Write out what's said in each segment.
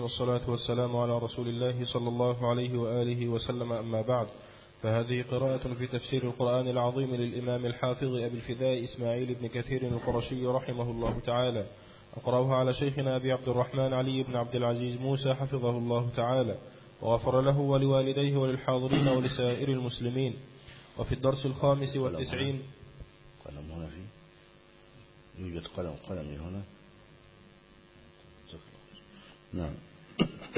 والصلاة والسلام على رسول الله صلى الله عليه وآله وسلم أما بعد. فهذه قراءة في تفسير القرآن العظيم للإمام الحافظ أبي الفداء إسماعيل بن كثير القرشي رحمه الله تعالى. أقرأها على شيخنا أبي عبد الرحمن علي بن عبد العزيز موسى حفظه الله تعالى. وغفر له ولوالديه وللحاضرين ولسائر المسلمين. وفي الدرس الخامس والتسعين. قلم هنا في يوجد قلم قلم هنا. نعم.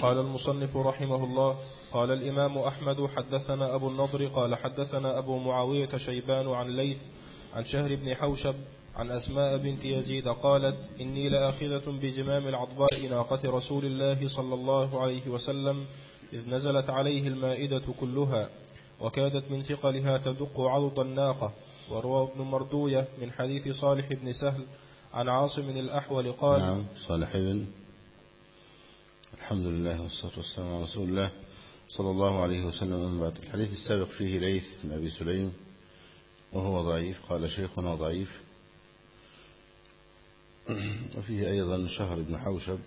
قال المصنف رحمه الله قال الإمام أحمد حدثنا أبو النضر قال حدثنا أبو معاوية شيبان عن ليث عن شهر بن حوشب عن أسماء بنت يزيد قالت إني لآخذة بزمام العضباء ناقة رسول الله صلى الله عليه وسلم إذ نزلت عليه المائدة كلها وكادت من ثقلها تدق عضد الناقة. وروى ابن مردوية من حديث صالح بن سهل عن عاصم الأحول قال نعم صالح بن الحمد لله والصلاة والسلام على رسول الله صلى الله عليه وسلم. بعد الحديث السابق فيه ليث بن أبي سليم وهو ضعيف قال شيخنا ضعيف. وفيه أيضا شهر بن حوشب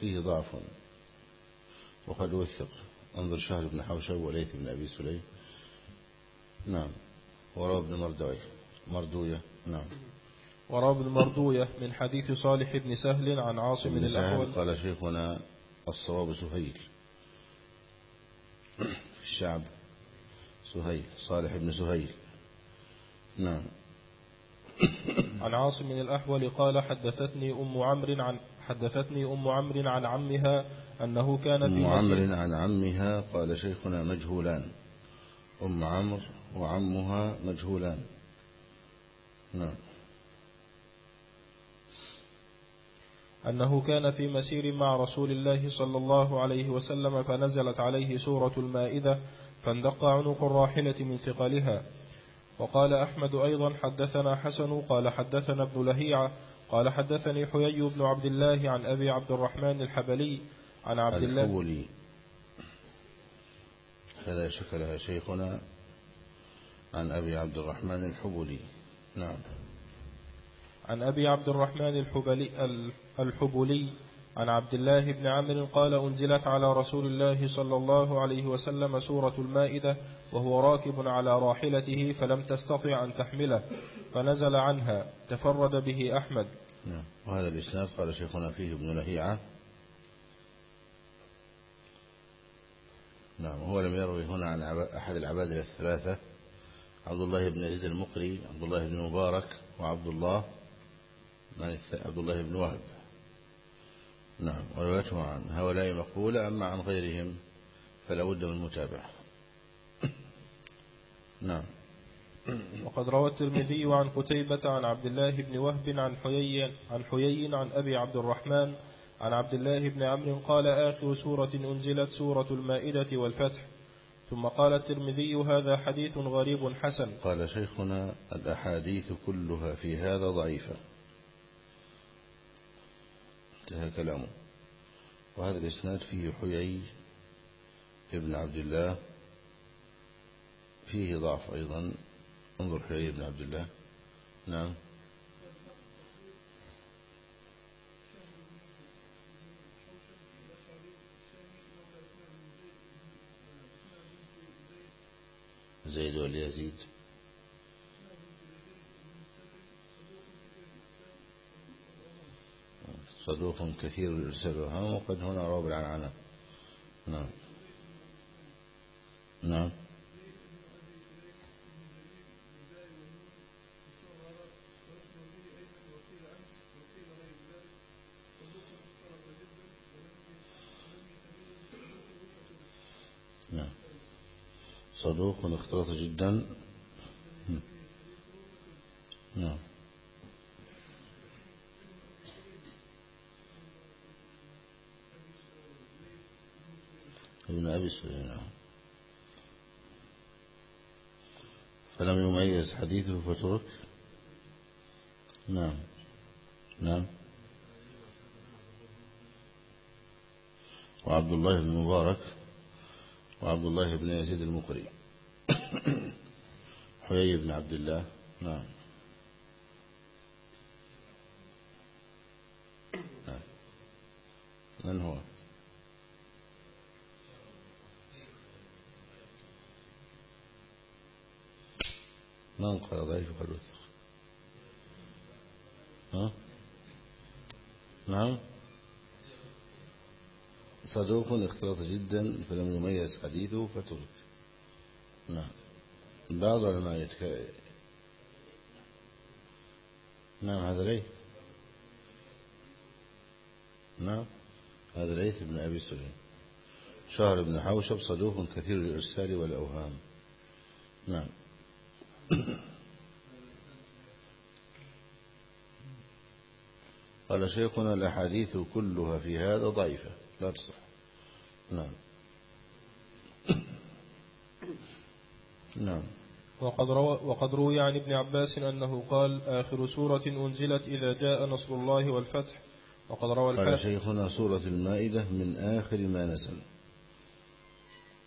فيه ضعف. وقد وثق انظر شهر بن حوشب وليث بن أبي سليم. نعم. وروى ابن مردوية. مردوية. نعم. وروى ابن مردوية من حديث صالح بن سهل عن عاصم ابن الأحول سهل قال شيخنا الصواب سهيل. في الشعب سهيل صالح بن سهيل. نعم. عن عاصم الأحول قال حدثتني أم عمرو عن حدثتني أم عمرو عن عمها أنه كان في أم عمرو عن عمها قال شيخنا مجهولان. أم عمرو وعمها مجهولان. نعم. أنه كان في مسير مع رسول الله صلى الله عليه وسلم فنزلت عليه سورة المائدة فاندق عنق الراحلة من ثقلها. وقال أحمد أيضا حدثنا حسن قال حدثنا ابن لهيعة قال حدثني حيي بن عبد الله عن أبي عبد الرحمن الحبلي عن عبد الله. هذا شكلها شيخنا عن أبي عبد الرحمن الحبلي. نعم. عن أبي عبد الرحمن الحبلي, الحبلي عن عبد الله بن عمرو قال أنزلت على رسول الله صلى الله عليه وسلم سورة المائدة وهو راكب على راحلته فلم تستطع أن تحمله فنزل عنها تفرد به أحمد. نعم. وهذا الإسناد قال شيخنا فيه ابن لهيعة. نعم. هو لم يروي هنا عن أحد العبادلة الثلاثة عبد الله بن يزيد المقري عبد الله بن مبارك وعبد الله. الث- عبد الله بن وهب. نعم وروايته عن هؤلاء مقبولة أما عن غيرهم فلا بد من المتابعة نعم. وقد روى الترمذي عن قتيبة عن عبد الله بن وهب عن حيي عن حيي عن أبي عبد الرحمن عن عبد الله بن عمرو قال آخر سورة أنزلت سورة المائدة والفتح. ثم قال الترمذي هذا حديث غريب حسن. قال شيخنا الأحاديث كلها في هذا ضعيفة. انتهى كلامه. وهذا الإسناد فيه حيي ابن عبد الله. فيه ضعف أيضا. انظر حيي بن عبد الله. نعم. زيد واليزيد. صدوق كثير والهام وقد هنا روى بالعنعنة نعم. نعم. نعم. صدوق اختلط جدا. نعم ابن أبي سليمان. فلم يميز حديثه فترك. نعم. نعم. وعبد الله بن مبارك وعبد الله بن يزيد المقري. حيي بن عبد الله. نعم. نعم. من هو؟ من قال ضعيف قال وثق ها؟ نعم؟ صدوق اختلط جدا فلم يميز حديثه فترك. نعم. بعض علماء يتك... نعم هذا ليث. نعم هذا ليث بن أبي سليم. شهر بن حوشب صدوق كثير الإرسال والأوهام. نعم. قال شيخنا الأحاديث كلها في هذا ضعيفة. لا تصح. نعم. نعم. وقد, روى وقد روي عن ابن عباس أنه قال آخر سورة أنزلت إذا جاء نصر الله والفتح. وقد روى قال شيخنا سورة المائدة من آخر ما نزل.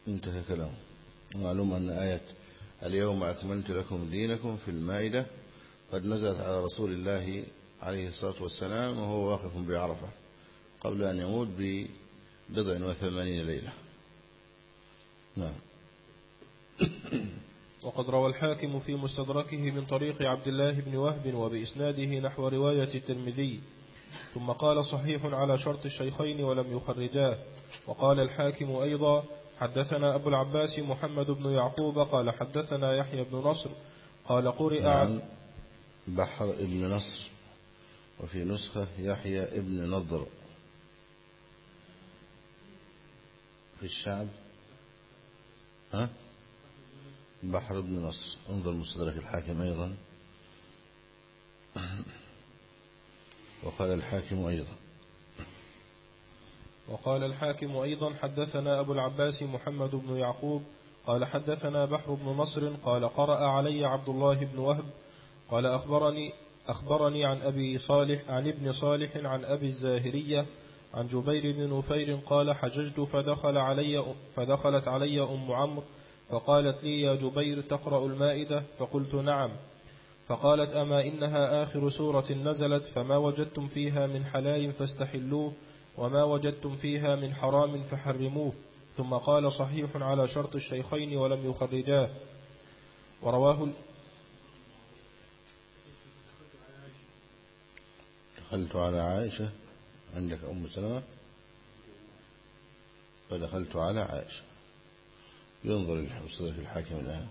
انتهى كلامه. معلوم أن آية اليوم أكملت لكم دينكم في المائدة قد نزلت على رسول الله عليه الصلاة والسلام وهو واقف بعرفة قبل أن يموت ببضع وثمانين ليلة. نعم. وقد روى الحاكم في مستدركه من طريق عبد الله بن وهب وبإسناده نحو رواية الترمذي ثم قال صحيح على شرط الشيخين ولم يخرجاه وقال الحاكم أيضا حدثنا أبو العباس محمد بن يعقوب قال حدثنا يحيى بن نصر قال قرئ نعم. بحر ابن نصر وفي نسخة يحيى ابن نضر. في الشعب؟ ها؟ بحر ابن نصر. انظر مستدرك الحاكم أيضا. وقال الحاكم أيضا. وقال الحاكم أيضا حدثنا أبو العباس محمد بن يعقوب قال حدثنا بحر بن نصر قال قرأ علي عبد الله بن وهب قال أخبرني أخبرني عن أبي صالح عن ابن صالح عن أبي الزاهرية عن جبير بن نفير قال حججت فدخل علي فدخلت علي أم عمرو فقالت لي يا جبير تقرأ المائدة؟ فقلت نعم. فقالت أما إنها آخر سورة نزلت فما وجدتم فيها من حلال فاستحلوه. وما وجدتم فيها من حرام فحرموه. ثم قال صحيح على شرط الشيخين ولم يخرجاه ورواه دخلت على عائشة. عندك أم سلمة؟ فدخلت على عائشة. ينظر في الحاكم الآن.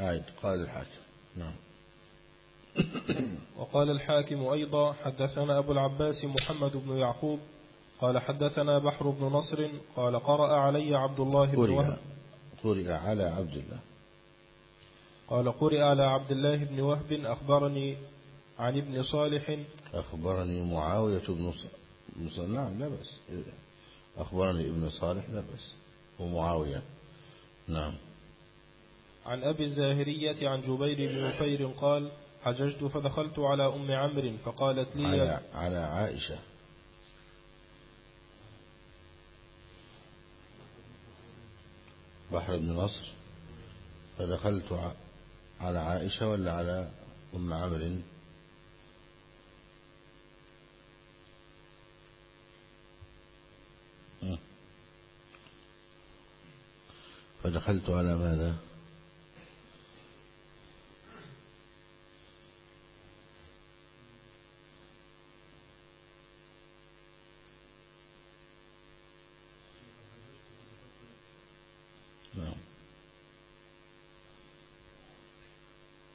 عائد قال الحاكم. نعم. وقال الحاكم أيضا حدثنا أبو العباس محمد بن يعقوب قال حدثنا بحر بن نصر قال قرأ علي عبد الله بن وهب. قرئ على عبد الله. قال قرئ على عبد الله بن وهب أخبرني عن ابن صالح. أخبرني معاوية بن صالح نعم لا بس أخبرني ابن صالح لا بس ومعاوية نعم. عن أبي الزاهرية عن جبير بن نفير قال حججت فدخلت على أم عمرو فقالت لي على, على عائشة. بحر بن نصر. فدخلت على عائشة ولا على أم عمرو؟ فدخلت على ماذا؟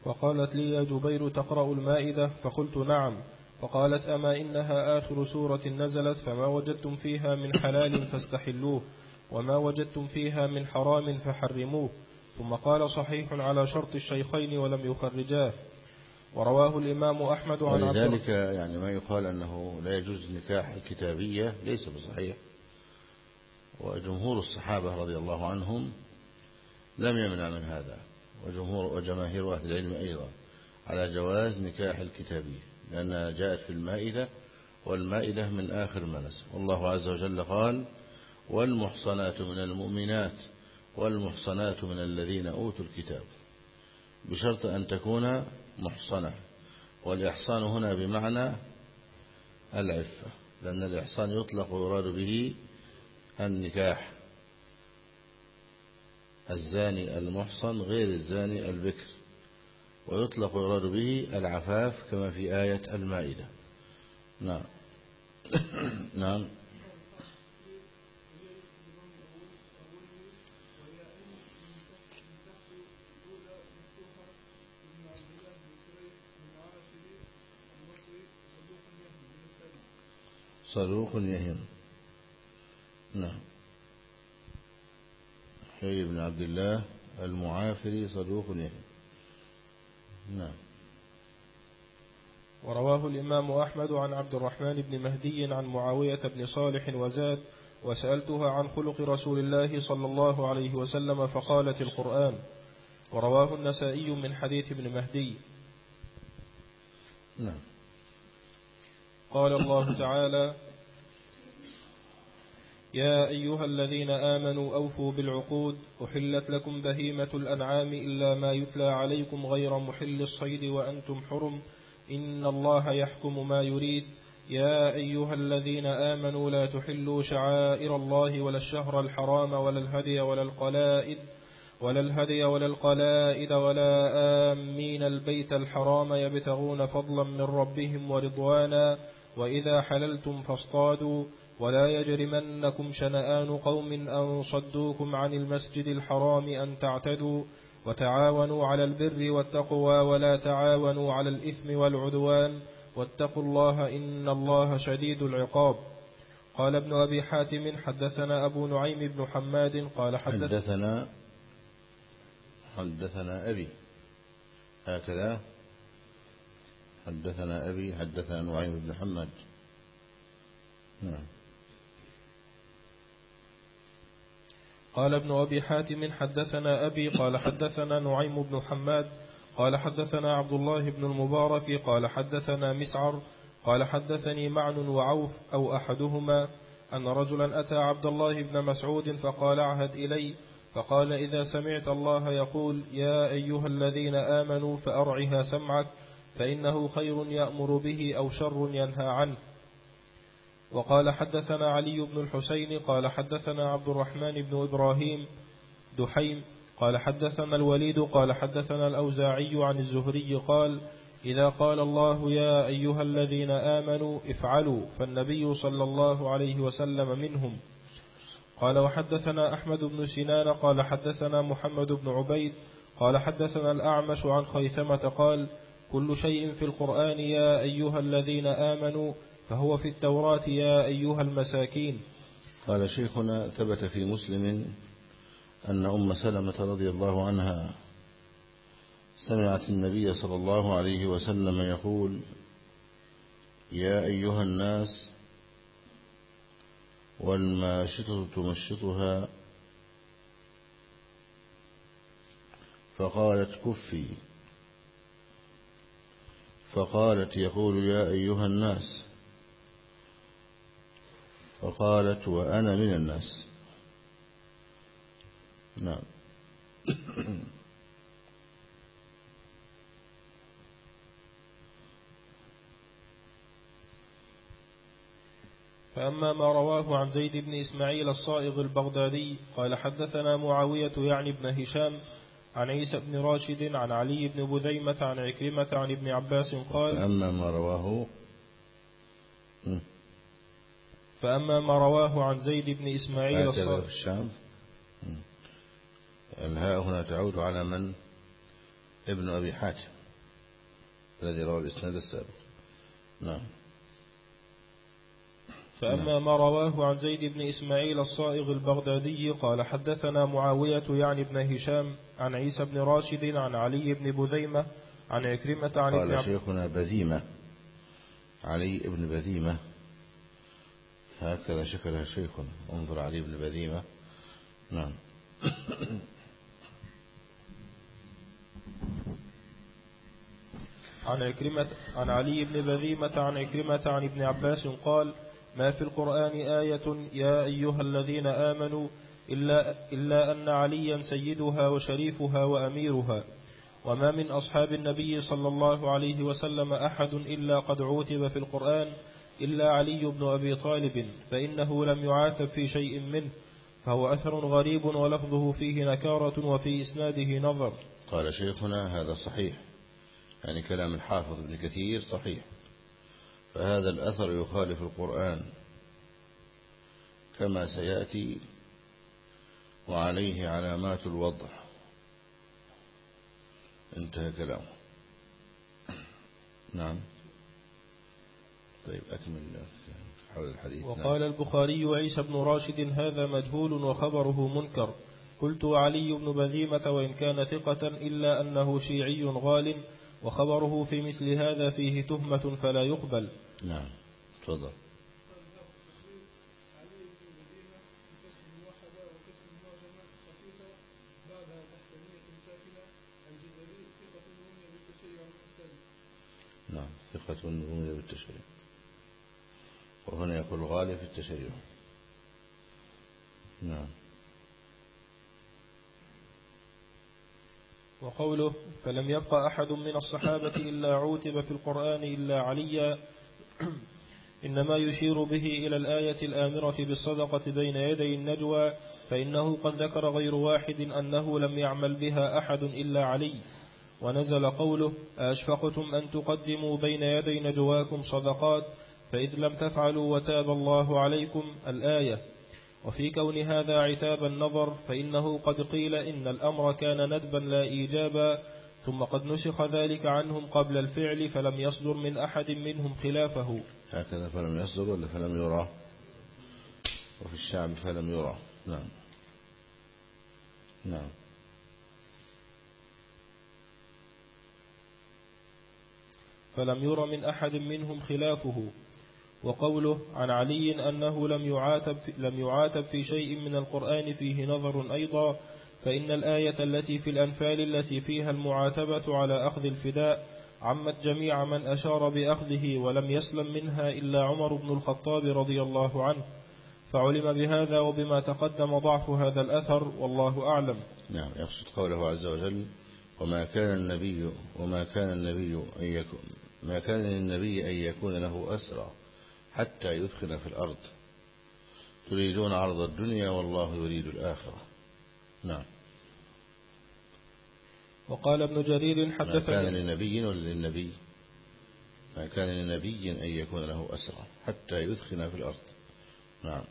فقالت لي يا جبير تقرأ المائدة؟ فقلت نعم. فقالت أما إنها آخر سورة نزلت فما وجدتم فيها من حلال فاستحلوه وما وجدتم فيها من حرام فحرموه. ثم قال صحيح على شرط الشيخين ولم يخرجاه. ورواه الإمام أحمد عن ولذلك يعني ما يقال أنه لا يجوز نكاح الكتابية ليس بصحيح. وجمهور الصحابة رضي الله عنهم لم يمنع من هذا. وجمهور وجماهير أهل العلم أيضا على جواز نكاح الكتابية لأنها جاءت في المائدة والمائدة من آخر ما نسى والله عز وجل قال والمحصنات من المؤمنات والمحصنات من الذين أوتوا الكتاب. بشرط أن تكون محصنة. والإحصان هنا بمعنى العفة لأن الإحصان يطلق ويراد به النكاح. الزاني المحصن غير الزاني البكر ويطلق ويراد به العفاف كما في آية المائدة. نعم. نعم. صدوق يهم. نعم. حي بن عبد الله المعافري صدوق يهم نعم. ورواه الإمام أحمد عن عبد الرحمن بن مهدي عن معاوية بن صالح وزاد وسألتها عن خلق رسول الله صلى الله عليه وسلم فقالت القرآن. ورواه النسائي من حديث ابن مهدي. نعم. قال الله تعالى يا أيها الذين آمنوا أوفوا بالعقود أحلت لكم بهيمة الأنعام إلا ما يتلى عليكم غير محل الصيد وأنتم حرم إن الله يحكم ما يريد. يا أيها الذين آمنوا لا تحلوا شعائر الله ولا الشهر الحرام ولا الهدي ولا القلائد ولا الهدي ولا القلائد ولا آمين البيت الحرام يبتغون فضلا من ربهم ورضوانا وإذا حللتم فاصطادوا. ولا يجرمنكم شنآن قوم أن صدوكم عن المسجد الحرام أن تعتدوا وتعاونوا على البر والتقوى ولا تعاونوا على الإثم والعدوان واتقوا الله إن الله شديد العقاب. قال ابن أبي حاتم حدثنا أبو نعيم بن حماد قال حدث حدثنا حدثنا أبي. هكذا. حدثنا أبي حدثنا نعيم بن حماد. نعم. قال ابن أبي حاتم حدثنا أبي قال حدثنا نعيم بن حماد قال حدثنا عبد الله بن المبارك قال حدثنا مسعر قال حدثني معن وعوف أو أحدهما أن رجلا أتى عبد الله بن مسعود فقال عهد إلي فقال إذا سمعت الله يقول يا أيها الذين آمنوا فأرعها سمعك فإنه خير يأمر به أو شر ينهى عنه. وقال حدثنا علي بن الحسين قال حدثنا عبد الرحمن بن إبراهيم دحيم قال حدثنا الوليد قال حدثنا الأوزاعي عن الزهري قال إذا قال الله يا أيها الذين آمنوا افعلوا فالنبي صلى الله عليه وسلم منهم. قال وحدثنا أحمد بن سنان قال حدثنا محمد بن عبيد قال حدثنا الأعمش عن خيثمة قال كل شيء في القرآن يا أيها الذين آمنوا فهو في التوراة يا أيها المساكين. قال شيخنا ثبت في مسلم أن أم سلمة رضي الله عنها سمعت النبي صلى الله عليه وسلم يقول يا أيها الناس والماشطة تمشطها. فقالت كفي. فقالت يقول يا أيها الناس فقالت وأنا من الناس. نعم. فأما ما رواه عن زيد بن إسماعيل الصائغ البغدادي قال حدثنا معاوية يعني بن هشام عن عيسى بن راشد عن علي بن بذيمة عن عكرمة عن ابن عباس قال فأما ما رواه فأما ما رواه عن زيد بن إسماعيل هكذا الصائغ في الشام. الهاء هنا تعود على من؟ ابن أبي حاتم الذي روى الإسناد السابق. نعم. فأما ما رواه عن زيد بن إسماعيل الصائغ البغدادي قال حدثنا معاوية يعني بن هشام عن عيسى بن راشد عن علي بن بذيمة عن عكرمة عن ابن قال عباس شيخنا بذيمة علي بن بذيمة هكذا شكلها شيخنا انظر علي بن بذيمة. نعم. عن عكرمة عن علي بن بذيمة عن عكرمة عن ابن عباس قال ما في القرآن آية يا أيها الذين آمنوا إلا, إلا أن عليا سيدها وشريفها وأميرها. وما من أصحاب النبي صلى الله عليه وسلم أحد إلا قد عوتب في القرآن إلا علي بن أبي طالب فإنه لم يعاتب في شيء منه فهو أثر غريب ولفظه فيه نكارة وفي إسناده نظر. قال شيخنا هذا صحيح يعني كلام الحافظ ابن كثير صحيح فهذا الأثر يخالف القرآن كما سيأتي وعليه علامات الوضع انتهى كلامه. نعم. طيب أكمل حول الحديث. وقال نعم. البخاري عيسى بن راشد هذا مجهول وخبره منكر. قلت علي بن بذيمة وإن كان ثقة إلا أنه شيعي غال وخبره في مثل هذا فيه تهمة فلا يقبل. نعم. تفضل. نعم ثقة رمي بالتشريع وهنا يقول غالي في التشريع. نعم. وقوله فلم يبقى أحد من الصحابة إلا عوتب في القرآن إلا عليا. إنما يشير به إلى الآية الآمرة بالصدقة بين يدي النجوى فإنه قد ذكر غير واحد أنه لم يعمل بها أحد إلا علي. ونزل قوله أشفقتم أن تقدموا بين يدي نجواكم صدقات؟ فإذ لم تفعلوا وتاب الله عليكم الآية وفي كون هذا عتاب النظر فإنه قد قيل إن الأمر كان ندبا لا إيجابا ثم قد نسخ ذلك عنهم قبل الفعل فلم يصدر من أحد منهم خلافه. هكذا فلم يصدر ولا فلم يرى؟ وفي الشعب فلم يرى. نعم. نعم. فلم ير من أحد منهم خلافه. وقوله عن علي أنه لم يعاتب, لم يعاتب في شيء من القرآن فيه نظر أيضا فإن الآية التي في الأنفال التي فيها المعاتبة على أخذ الفداء عمت جميع من أشار بأخذه ولم يسلم منها إلا عمر بن الخطاب رضي الله عنه. فعلم بهذا وبما تقدم ضعف هذا الأثر والله أعلم. نعم يقصد قوله عز وجل وما كان النبي وما كان النبي أن يكون ما كان للنبي أن يكون له أسرى. حتى يثخن في الأرض. تريدون عرض الدنيا والله يريد الآخرة. نعم. وقال ابن جرير حدثني ما كان لنبي ولا للنبي. ما كان لنبي أن يكون له أسرى حتى يثخن في الأرض. نعم.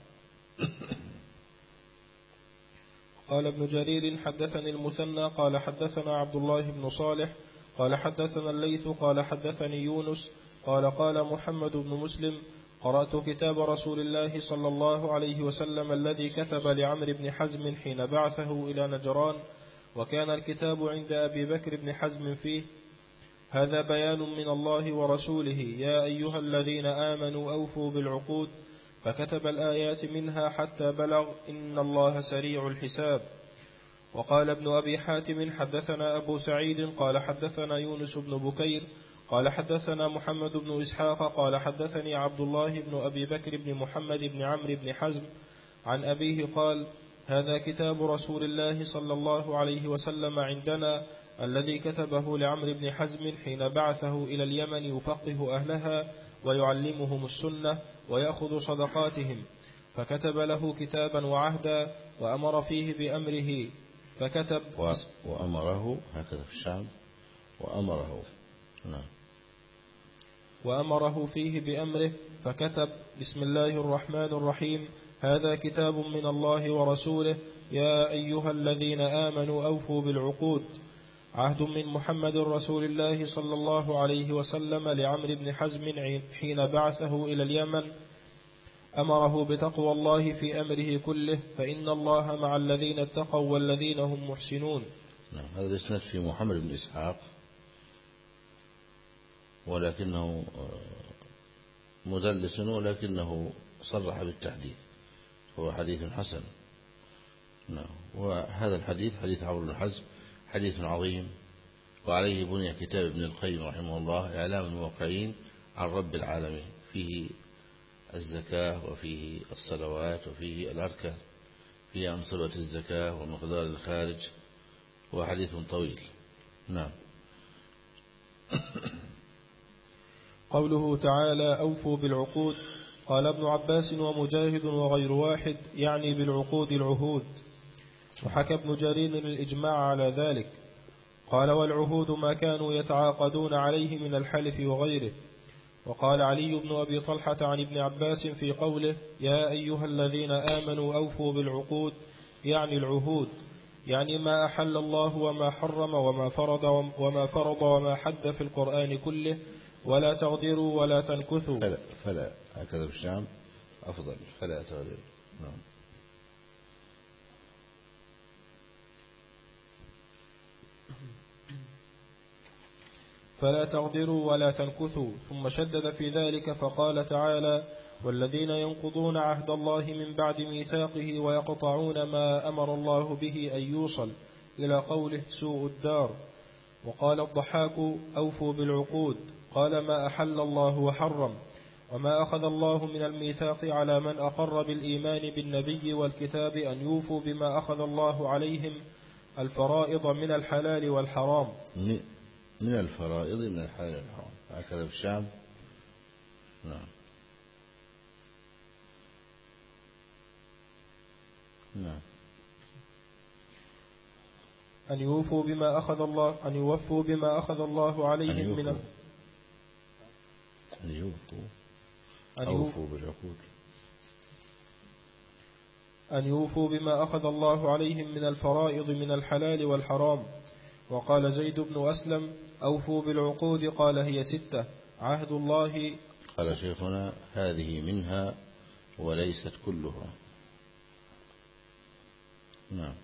قال ابن جرير حدثني المثنى قال حدثنا عبد الله بن صالح قال حدثنا الليث قال حدثني يونس قال قال محمد بن مسلم قرأت كتاب رسول الله صلى الله عليه وسلم الذي كتب لعمر بن حزم حين بعثه إلى نجران وكان الكتاب عند أبي بكر بن حزم فيه هذا بيان من الله ورسوله يا أيها الذين آمنوا أوفوا بالعقود فكتب الآيات منها حتى بلغ إن الله سريع الحساب. وقال ابن أبي حاتم حدثنا أبو سعيد قال حدثنا يونس بن بكير قال حدثنا محمد بن إسحاق قال حدثني عبد الله بن أبي بكر بن محمد بن عمرو بن حزم عن أبيه قال هذا كتاب رسول الله صلى الله عليه وسلم عندنا الذي كتبه لعمرو بن حزم حين بعثه إلى اليمن يفقه أهلها ويعلمهم السنة ويأخذ صدقاتهم فكتب له كتابا وعهدا وأمر فيه بأمره فكتب وأمره هكذا في الشعب وأمره. نعم. وأمره فيه بأمره فكتب بسم الله الرحمن الرحيم هذا كتاب من الله ورسوله يا أيها الذين آمنوا أوفوا بالعقود. عهد من محمد رسول الله صلى الله عليه وسلم لعمر بن حزم حين بعثه إلى اليمن. أمره بتقوى الله في أمره كله فإن الله مع الذين اتقوا والذين هم محسنون. نعم هذا الإسناد في محمد بن إسحاق. ولكنه آه، مدلس ولكنه صرح بالتحديث. هو حديث حسن. نعم. وهذا الحديث حديث عمرو بن حزم حديث عظيم. وعليه بني كتاب ابن القيم رحمه الله إعلام الموقعين عن رب العالمين. فيه الزكاة وفيه الصلوات وفيه الأركة فيه أنصبة الزكاة ومقدار الخارج. وحديث طويل. نعم. قوله تعالى أوفوا بالعقود. قال ابن عباس ومجاهد وغير واحد يعني بالعقود العهود. وحكى ابن جرير الإجماع على ذلك. قال والعهود ما كانوا يتعاقدون عليه من الحلف وغيره. وقال علي بن أبي طلحة عن ابن عباس في قوله يا أيها الذين آمنوا أوفوا بالعقود يعني العهود. يعني ما أحل الله وما حرم وما فرض وما فرض وما حد في القرآن كله ولا تغدروا ولا تنكثوا. فلا فلا. هكذا في الشام أفضل. فلا تغدروا. نعم. فلا تغدروا ولا تنكثوا. ثم شدد في ذلك فقال تعالى والذين ينقضون عهد الله من بعد ميثاقه ويقطعون ما أمر الله به أن يوصل إلى قوله سوء الدار. وقال الضحاك أوفوا بالعقود. قال ما أحل الله وحرم وما أخذ الله من الميثاق على من أقر بالإيمان بالنبي والكتاب أن يوفوا بما أخذ الله عليهم الفرائض من الحلال والحرام. من الفرائض من الحلال والحرام. هكذا في الشعب؟ نعم. نعم. أن يوفوا بما أخذ الله أن يوفوا بما أخذ الله عليهم من أن يوفوا أن يوفوا بالعقود أن يوفوا بما أخذ الله عليهم من الفرائض من الحلال والحرام. وقال زيد بن أسلم أوفوا بالعقود قال هي ستة. عهد الله. قال شيخنا هذه منها وليست كلها. نعم.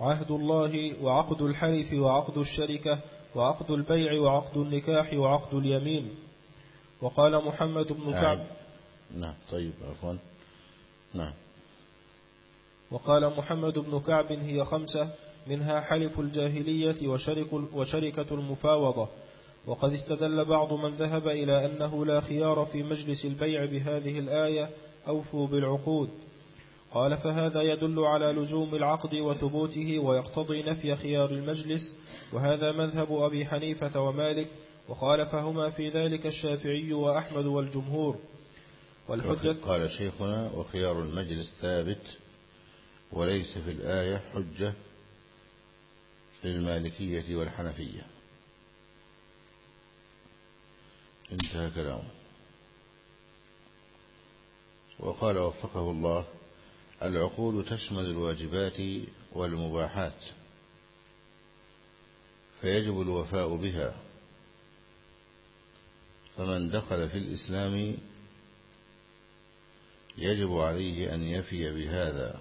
عهد الله وعقد الحلف وعقد الشركة وعقد البيع وعقد النكاح وعقد اليمين. وقال محمد بن كعب. نعم طيب عفوا. نعم. وقال محمد بن كعب هي خمسة منها حلف الجاهلية وشرك وشركة المفاوضة. وقد استدل بعض من ذهب إلى أنه لا خيار في مجلس البيع بهذه الآية أوفوا بالعقود. قال فهذا يدل على لزوم العقد وثبوته ويقتضي نفي خيار المجلس وهذا مذهب أبي حنيفة ومالك وخالفهما في ذلك الشافعي وأحمد والجمهور. والحجة قال شيخنا وخيار المجلس ثابت وليس في الآية حجة للمالكية والحنفية. انتهى كلامه. وقال وفقه الله العقود تشمل الواجبات والمباحات فيجب الوفاء بها. فمن دخل في الإسلام يجب عليه أن يفي بهذا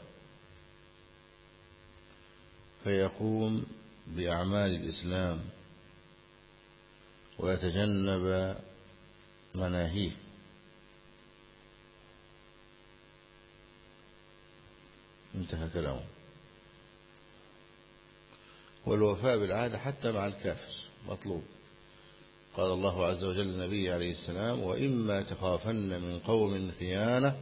فيقوم بأعمال الإسلام ويتجنب مناهيه. انتهى كلامه. والوفاء بالعهد حتى مع الكافر مطلوب. قال الله عز وجل للنبي عليه السلام وإما تخافن من قوم خيانة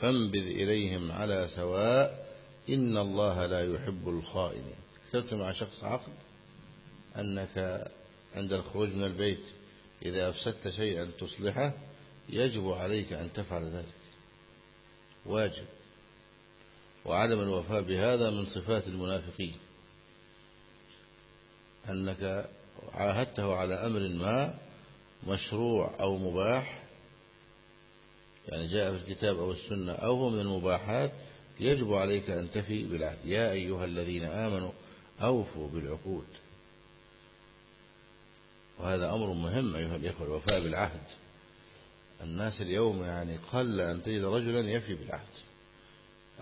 فانبذ إليهم على سواء إن الله لا يحب الخائنين. كتبت مع شخص عقد أنك عند الخروج من البيت إذا أفسدت شيئا تصلحه يجب عليك أن تفعل ذلك. واجب. وعدم الوفاء بهذا من صفات المنافقين أنك عاهدته على أمر ما مشروع أو مباح يعني جاء في الكتاب أو السنة أو هو من المباحات يجب عليك أن تفي بالعهد. يا أيها الذين آمنوا أوفوا بالعقود. وهذا أمر مهم أيها الإخوة الوفاء بالعهد. الناس اليوم يعني قل أن تجد رجلا يفي بالعهد.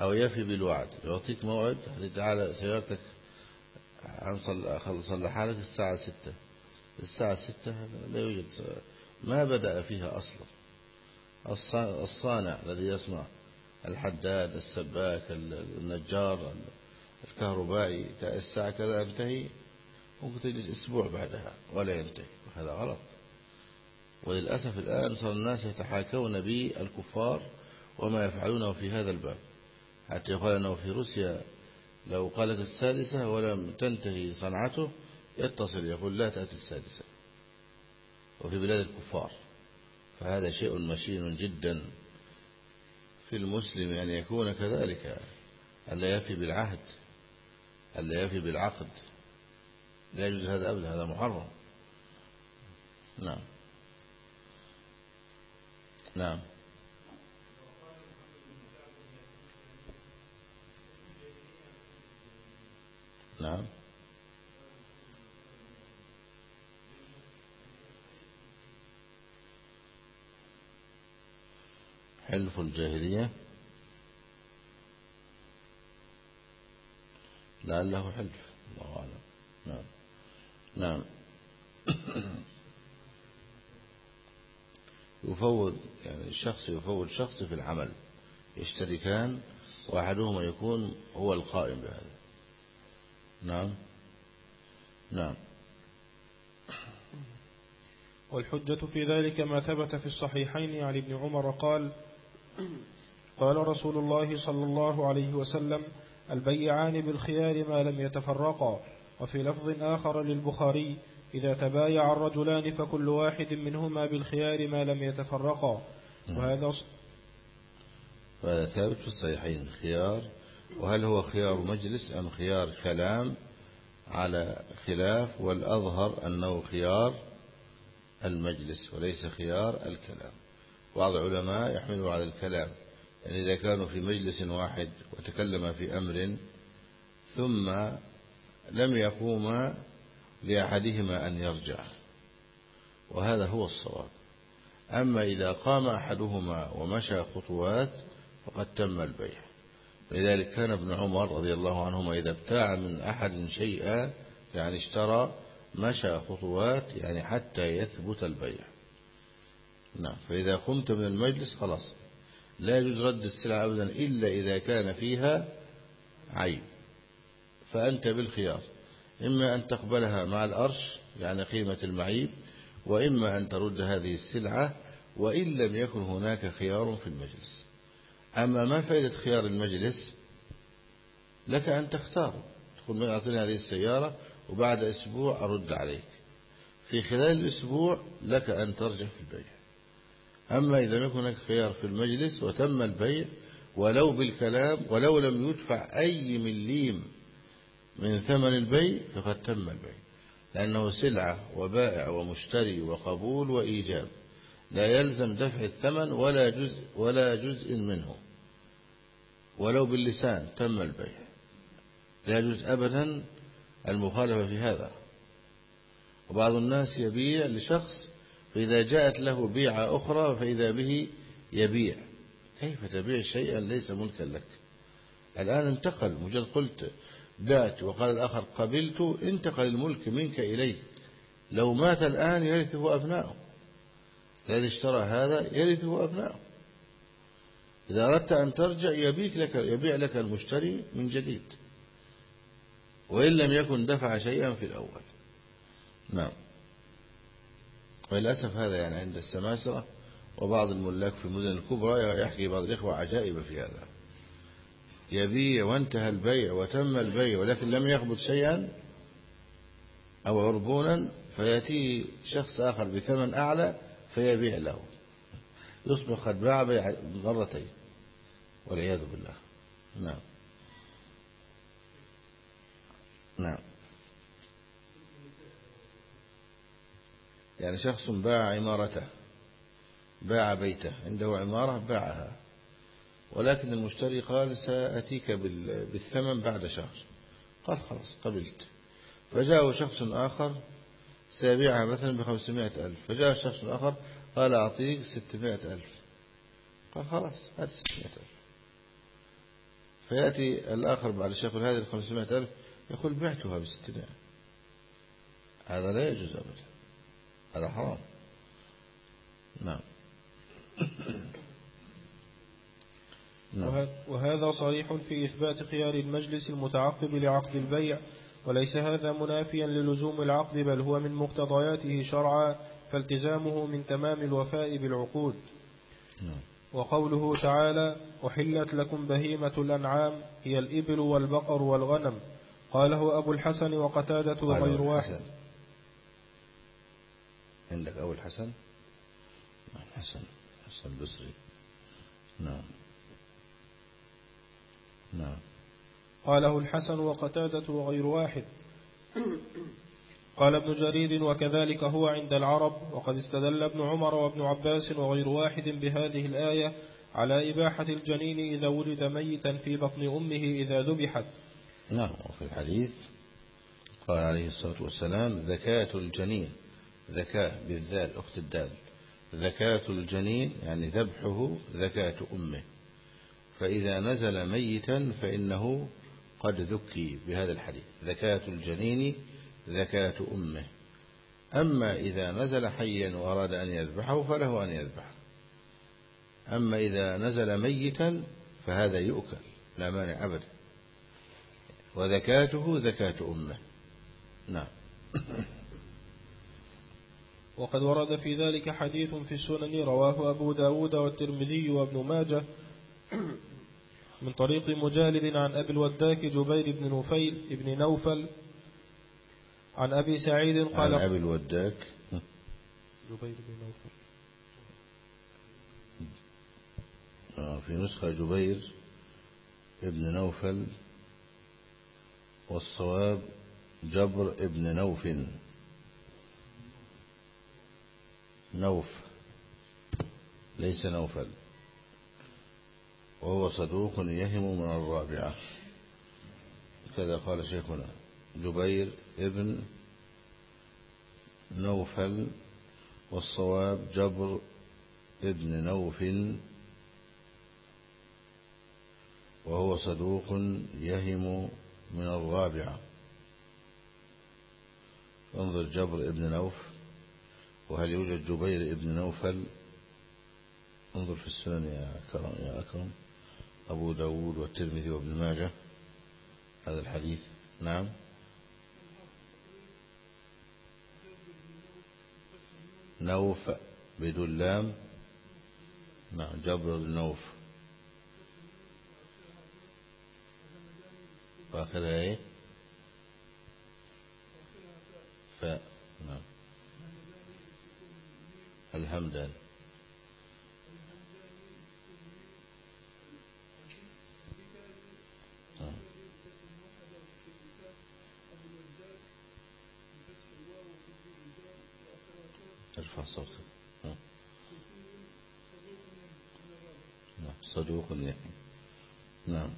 أو يفي بالوعد. يعطيك موعد تعالى سيارتك صلحها لك الساعة ستة. الساعة ستة لا يوجد ما بدأ فيها أصلا. الصانع الذي يصنع الحداد السباك النجار الكهربائي الساعة كذا ينتهي ممكن تجلس أسبوع بعدها ولا ينتهي. وهذا غلط. وللأسف الآن صار الناس يتحاكون بالكفار وما يفعلونه في هذا الباب. حتى يقال أنه في روسيا لو قالت السادسة ولم تنتهي صنعته يتصل يقول لا تأتي السادسة. وفي بلاد الكفار. فهذا شيء مشين جدا في المسلم أن يكون كذلك ألا يفي بالعهد ألا يفي بالعقد. لا يجوز هذا أبدا هذا محرم. نعم. نعم. نعم. حلف الجاهلية. لعله حلف. الله أعلم. نعم. نعم. يفوض يعني الشخص يفوض شخص في العمل. يشتركان وأحدهما يكون هو القائم بهذا. نعم. نعم. والحجة في ذلك ما ثبت في الصحيحين عن ابن عمر قال قال رسول الله صلى الله عليه وسلم البيعان بالخيار ما لم يتفرقا. وفي لفظ آخر للبخاري إذا تبايع الرجلان فكل واحد منهما بالخيار ما لم يتفرقا. وهذا وهذا ثابت في الصحيحين خيار وهل هو خيار مجلس أم خيار كلام على خلاف والأظهر أنه خيار المجلس وليس خيار الكلام. بعض العلماء يحملوا على الكلام يعني إذا كانوا في مجلس واحد وتكلم في أمر ثم لم يقوم لأحدهما أن يرجع وهذا هو الصواب. أما إذا قام أحدهما ومشى خطوات فقد تم البيع. ولذلك كان ابن عمر رضي الله عنهما إذا ابتاع من أحد شيئا يعني اشترى مشى خطوات يعني حتى يثبت البيع. نعم فإذا قمت من المجلس خلاص. لا يجوز رد السلعة أبدا إلا إذا كان فيها عيب فأنت بالخيار. إما أن تقبلها مع الأرش يعني قيمة المعيب وإما أن ترد هذه السلعة وإن لم يكن هناك خيار في المجلس. أما ما فائدة خيار المجلس؟ لك أن تختار. تقول من أعطيني هذه السيارة وبعد أسبوع أرد عليك. في خلال الأسبوع لك أن ترجع في البيع. أما إذا لم يكن هناك خيار في المجلس وتم البيع ولو بالكلام ولو لم يدفع أي مليم من ثمن البيع فقد تم البيع. لأنه سلعة وبائع ومشتري وقبول وإيجاب. لا يلزم دفع الثمن ولا جزء ولا جزء منه. ولو باللسان تم البيع. لا يجوز أبدا المخالفة في هذا. وبعض الناس يبيع لشخص فإذا جاءت له بيعة أخرى فإذا به يبيع. كيف تبيع شيئا ليس ملكا لك؟ الآن انتقل مجرد قلت بعت وقال الآخر قبلت انتقل الملك منك إليه لو مات الآن يرثه أبناؤه. الذي اشترى هذا يرثه أبناؤه. إذا أردت أن ترجع يبيك لك يبيع لك المشتري من جديد. وإن لم يكن دفع شيئا في الأول. نعم. وللأسف هذا يعني عند السماسرة وبعض الملاك في المدن الكبرى يحكي بعض الإخوة عجائب في هذا. يبيع وانتهى البيع وتم البيع ولكن لم يقبض شيئا أو عربونا فيأتي شخص آخر بثمن أعلى فيبيع له. يصبح قد باع مرتين. والعياذ بالله. نعم. نعم. يعني شخص باع عمارته باع بيته عنده عمارة باعها. ولكن المشتري قال سأتيك بالثمن بعد شهر قال خلاص قبلت. فجاءه شخص آخر سيبيعها مثلا بخمسمائة ألف. فجاء شخص آخر قال أعطيك ستمائة ألف. قال خلاص هذه ستمائة ألف. فيأتي الآخر بعد الشيخ هذه الخمسمائة ألف يقول بعتها بستمائة هذا لا يجوز أبدا هذا حرام نعم نعم. وهذا صريح في إثبات خيار المجلس المتعقب لعقد البيع وليس هذا منافيا للزوم العقد بل هو من مقتضياته شرعا فالتزامه من تمام الوفاء بالعقود نعم. وقوله تعالى أحلت لكم بهيمة الأنعام هي الإبل والبقر والغنم. قاله أبو الحسن وقتادة وغير واحد. عندك أول حسن نعم حسن حسن بصري. نعم. نعم. قاله الحسن وقتادة وغير واحد. قال ابن جرير وكذلك هو عند العرب وقد استدل ابن عمر وابن عباس وغير واحد بهذه الآية على إباحة الجنين إذا وجد ميتا في بطن أمه إذا ذبحت. نعم وفي الحديث قال عليه الصلاة والسلام ذكاة الجنين ذكاة بالذال أخت الدال. ذكاة الجنين يعني ذبحه ذكاة أمه. فإذا نزل ميتا فإنه قد ذكي بهذا الحديث. ذكاة الجنين ذكاة أمه. أما إذا نزل حيا وأراد أن يذبحه فله أن يذبحه. أما إذا نزل ميتا فهذا يؤكل لا مانع أبدا. وذكاته ذكاة أمة. نعم. وقد ورد في ذلك حديث في السنن رواه أبو داود والترمذي وابن ماجه من طريق مجالد عن أبي الوداك جبير بن نفيل بن نوفل عن أبي سعيد قال عن أبي الوداك. جبير بن نوفل آه، في نسخة جبير ابن نوفل والصواب جبر ابن نوف. نوف ليس نوفل وهو صدوق يهم من الرابعة. كذا قال شيخنا جبير ابن نوفل والصواب جبر ابن نوف. وهو صدوق يهم من الرابعة انظر جبر ابن نوف وهل يوجد جبير ابن نوفل؟ انظر في السنن يا أكرم, يا أكرم. أبو داود والترمذي وابن ماجه. هذا الحديث. نعم. نوف بدون لام نعم جبر النوف وآخرها آية؟ فاء نعم. الهمدان نعم. ارفع صوتك. نعم. نعم. صدوق نعم نعم.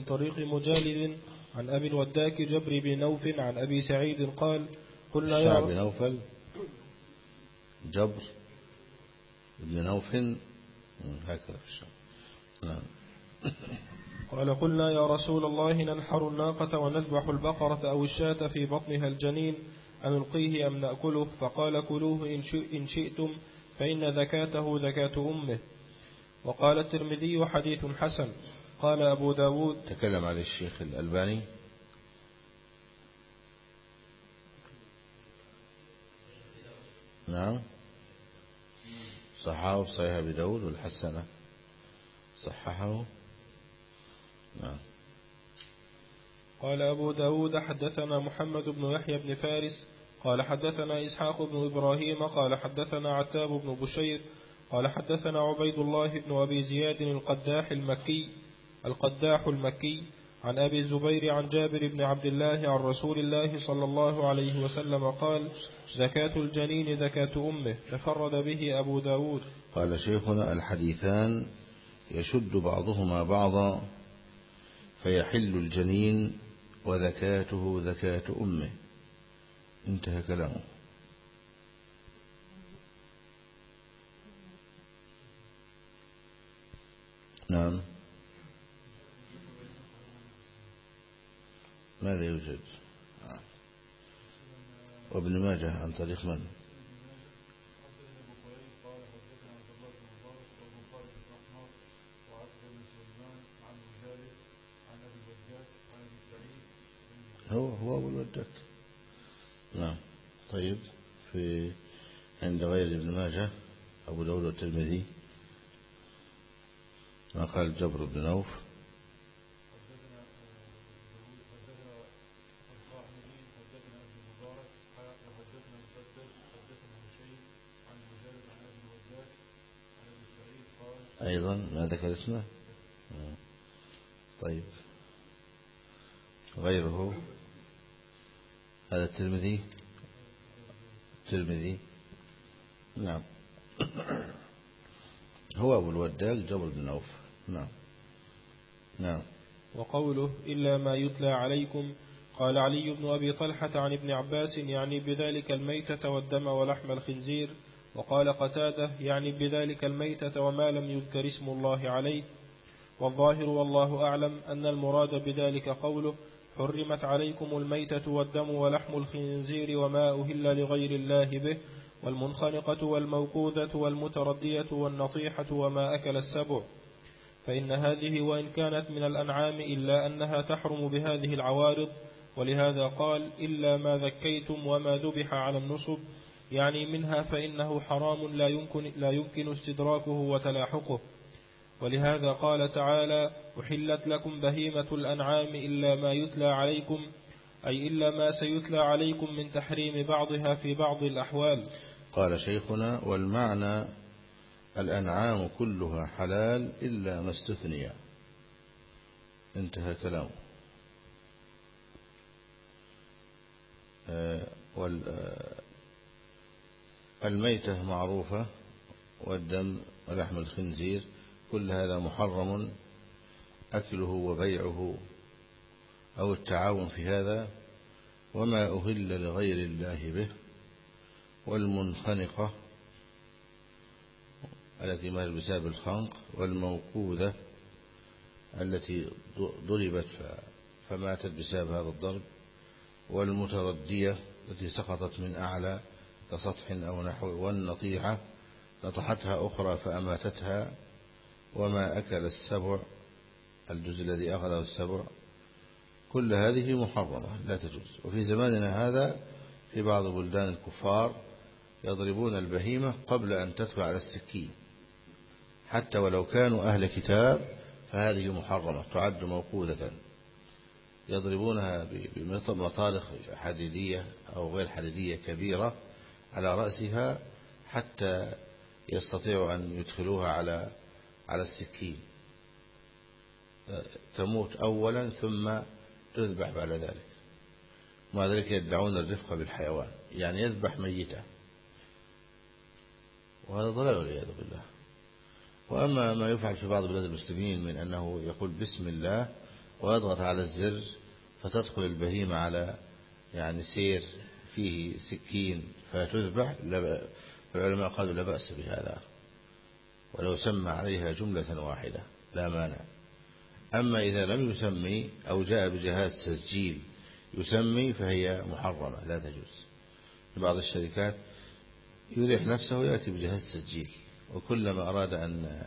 من طريق مجالد عن أبي الوداك جبر بن نوف عن أبي سعيد قال قلنا يا الشعب نوفل جبر ابن نوف هكذا في الشعب نعم. قال قلنا يا رسول الله ننحر الناقة ونذبح البقرة أو الشاة في بطنها الجنين أنلقيه أم نأكله؟ فقال كلوه إن شئ- إن شئتم فإن ذكاته ذكاة أمه. وقال الترمذي حديث حسن. قال أبو داود. تكلم عليه الشيخ الألباني. نعم. صححه صحيح أبي داود والحسنة صححه. نعم. قال أبو داود حدثنا محمد بن يحيى بن فارس. قال حدثنا إسحاق بن إبراهيم. قال حدثنا عتاب بن بشير. قال حدثنا عبيد الله بن أبي زياد القداح المكي. القداح المكي عن أبي الزبير عن جابر بن عبد الله عن رسول الله صلى الله عليه وسلم قال زكاة الجنين زكاة أمه. تفرد به أبو داود. قال شيخنا الحديثان يشد بعضهما بعضا فيحل الجنين وذكاته ذكاة أمه. انتهى كلامه. نعم. ماذا يوجد؟ آه. وابن ماجه عن طريق من؟ هو هو أبو الوداك نعم. طيب في عند غير ابن ماجه أبو داود والترمذي ما قال جبر بن نوف أيضا اسمه؟ طيب. غيره؟ هذا الترمذي؟ الترمذي. نعم. هو أبو الوداق جبر بن نوف نعم. نعم. وقوله إلا ما يتلى عليكم قال علي بن أبي طلحة عن ابن عباس يعني بذلك الميتة والدم ولحم الخنزير وقال قتادة يعني بذلك الميتة وما لم يذكر اسم الله عليه. والظاهر والله أعلم أن المراد بذلك قوله حرمت عليكم الميتة والدم ولحم الخنزير وما أهل لغير الله به والمنخنقة والموقوذة والمتردية والنطيحة وما أكل السبع. فإن هذه وإن كانت من الأنعام إلا أنها تحرم بهذه العوارض ولهذا قال إلا ما ذكيتم وما ذبح على النصب. يعني منها فإنه حرام لا يمكن, لا يمكن استدراكه وتلاحقه. ولهذا قال تعالى أحلت لكم بهيمة الأنعام إلا ما يتلى عليكم أي إلا ما سيتلى عليكم من تحريم بعضها في بعض الأحوال. قال شيخنا والمعنى الأنعام كلها حلال إلا ما استثني. انتهى كلامه. آه، والميتة معروفة والدم ولحم الخنزير كل هذا محرم أكله وبيعه أو التعاون في هذا وما أهل لغير الله به والمنخنقة التي مال بسبب الخنق والموقوذة التي ضربت فماتت بسبب هذا الضرب والمتردية التي سقطت من أعلى كسطح أو نحو والنطيحة نطحتها أخرى فأماتتها وما أكل السبع الجزء الذي أخذه السبع. كل هذه محرمة لا تجوز. وفي زماننا هذا في بعض بلدان الكفار يضربون البهيمة قبل أن تدخل على السكين. حتى ولو كانوا أهل كتاب فهذه محرمة تعد موقوذة. يضربونها بمطارق حديدية أو غير حديدية كبيرة على رأسها حتى يستطيعوا أن يدخلوها على على السكين. تموت أولا ثم تذبح بعد ذلك. مع ذلك يدعون الرفق بالحيوان يعني يذبح ميتا. وهذا ضلال والعياذ بالله. وأما ما يفعل في بعض بلاد المسلمين من أنه يقول بسم الله ويضغط على الزر فتدخل البهيمة على يعني سير فيه سكين فتذبح العلماء قالوا لا بأس بهذا. ولو سمى عليها جملة واحدة لا مانع. أما إذا لم يسمي أو جاء بجهاز تسجيل يسمي فهي محرمة لا تجوز. بعض الشركات يريح نفسه يأتي بجهاز تسجيل. وكلما أراد أن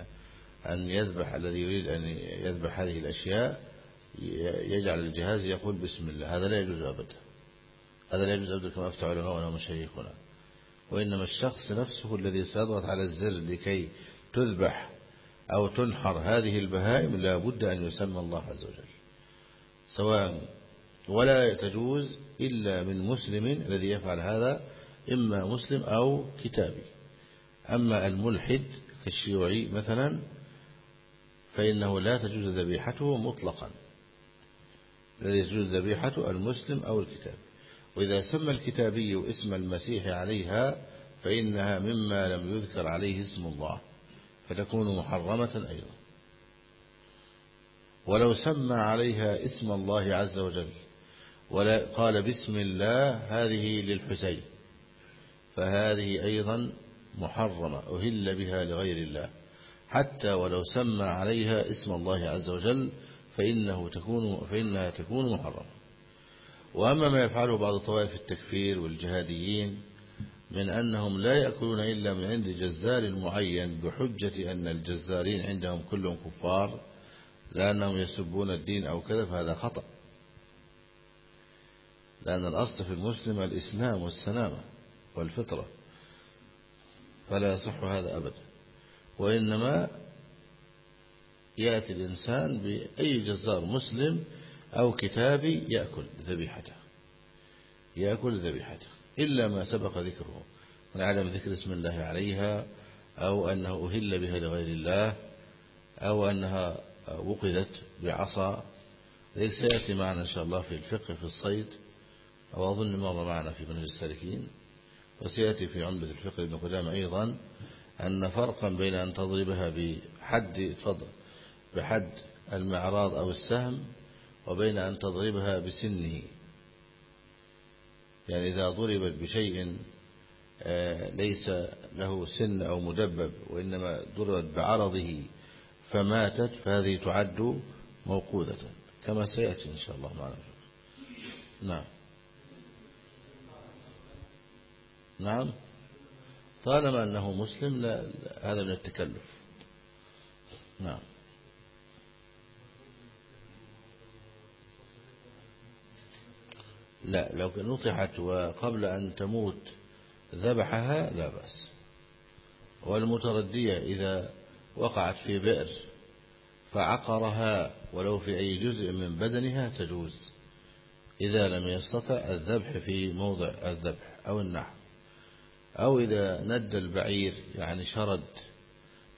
أن يذبح الذي يريد أن يذبح هذه الأشياء يجعل الجهاز يقول بسم الله. هذا لا يجوز أبدا. هذا لا يجوز أبدا كما أفتح علماؤنا ومشايخنا وإنما الشخص نفسه الذي سيضغط على الزر لكي تذبح أو تنحر هذه البهائم لا بد أن يسمى الله عز وجل. سواء ولا تجوز إلا من مسلم الذي يفعل هذا إما مسلم أو كتابي. أما الملحد كالشيوعي مثلا فإنه لا تجوز ذبيحته مطلقا. الذي تجوز ذبيحته المسلم أو الكتاب. وإذا سمى الكتابي اسم المسيح عليها فإنها مما لم يذكر عليه اسم الله فتكون محرمة أيضا. ولو سمى عليها اسم الله عز وجل ولا قال بسم الله هذه للحسين فهذه أيضا محرمة أهل بها لغير الله. حتى ولو سمى عليها اسم الله عز وجل فإنه تكون فإنها تكون محرمة. وأما ما يفعله بعض طوائف التكفير والجهاديين من أنهم لا يأكلون إلا من عند جزار معين بحجة أن الجزارين عندهم كلهم كفار لأنهم يسبون الدين أو كذا فهذا خطأ. لأن الأصل في المسلم الإسلام والسلامة والفطرة فلا يصح هذا أبدا. وإنما يأتي الإنسان بأي جزار مسلم أو كتابي يأكل ذبيحته. يأكل ذبيحته. إلا ما سبق ذكره. من عدم ذكر اسم الله عليها أو أنه أهل بها لغير الله أو أنها وقدت بعصا. ذلك سيأتي معنا إن شاء الله في الفقه في الصيد. أو أظن مر معنا في منهج السالكين. وسيأتي في عمدة الفقه ابن قدامة أيضا أن فرقا بين أن تضربها بحد تفضل بحد المعراض أو السهم وبين أن تضربها بسنه. يعني إذا ضربت بشيء آه، ليس له سن أو مدبب وإنما ضربت بعرضه فماتت فهذه تعد موقودة كما سيأتي إن شاء الله معنا نعم. نعم. طالما أنه مسلم لا هذا من التكلف. نعم. لا لو نطحت وقبل أن تموت ذبحها لا بأس. والمتردية إذا وقعت في بئر فعقرها ولو في أي جزء من بدنها تجوز إذا لم يستطع الذبح في موضع الذبح أو النحر. أو إذا ند البعير يعني شرد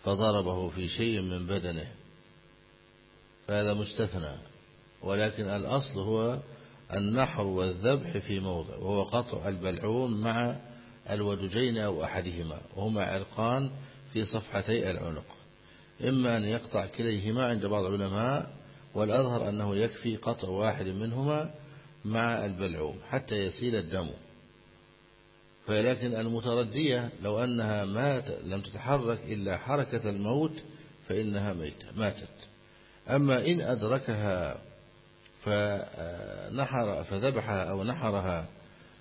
فضربه في شيء من بدنه فهذا مستثنى. ولكن الأصل هو النحر والذبح في موضع وهو قطع البلعوم مع الودجين أو أحدهما وهما عرقان في صفحتي العنق. إما أن يقطع كليهما عند بعض العلماء والأظهر أنه يكفي قطع واحد منهما مع البلعوم حتى يسيل الدم. فلكن المتردية لو أنها مات لم تتحرك إلا حركة الموت فإنها ميتة ماتت. أما إن أدركها فنحر فذبحها أو نحرها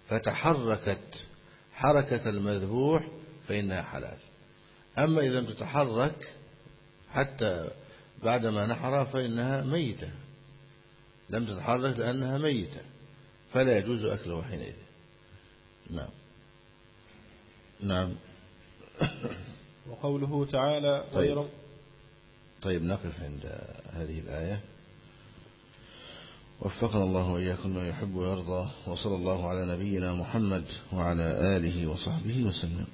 فتحركت حركة المذبوح فإنها حلال. أما إذا لم تتحرك حتى بعدما نحرها فإنها ميتة. لم تتحرك لأنها ميتة فلا يجوز أكله حينئذ. نعم. نعم. وقوله تعالى طيب, طيب نقف عند هذه الآية. وفقنا الله وإياكم ما يحب ويرضى وصلى الله على نبينا محمد وعلى آله وصحبه وسلم.